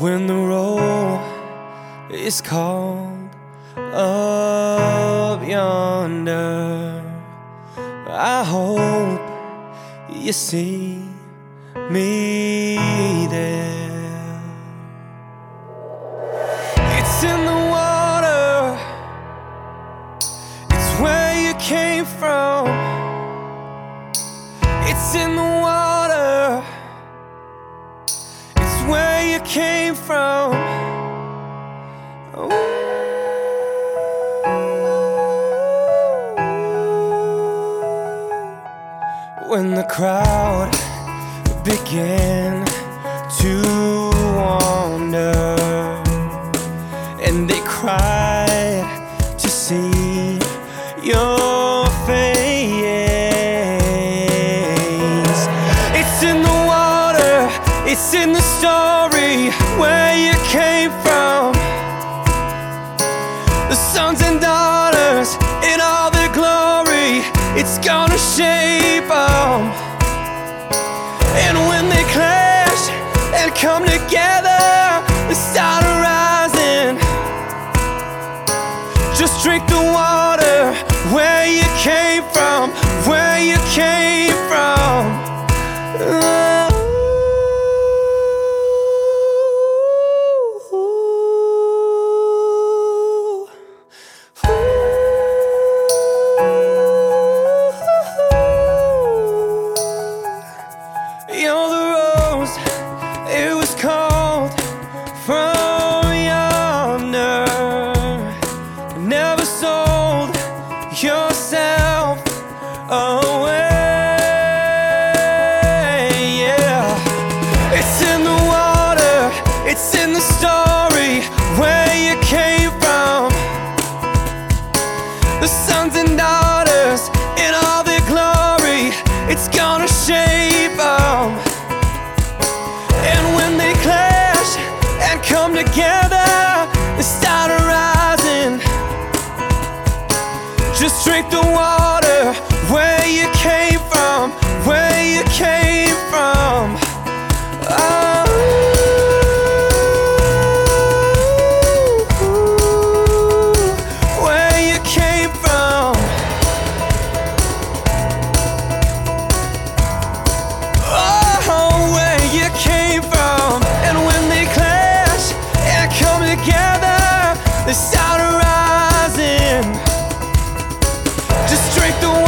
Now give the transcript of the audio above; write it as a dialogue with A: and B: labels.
A: when the roll is called up yonder. I hope you see me there. It's in the water, it's where you came from. It's in the water, came from. When the crowd began to wander and they cried to see your it's in the story where you came from. The sons and daughters in all their glory, it's gonna shape them. And when they clash and come together, they start rising. Just drink the water called from yonder. Never sold yourself away. Yeah, it's in the water, it's in the story where you came from. The sons and daughters in all their glory, it's gonna together and started rising. Just drink the water where you came. drink the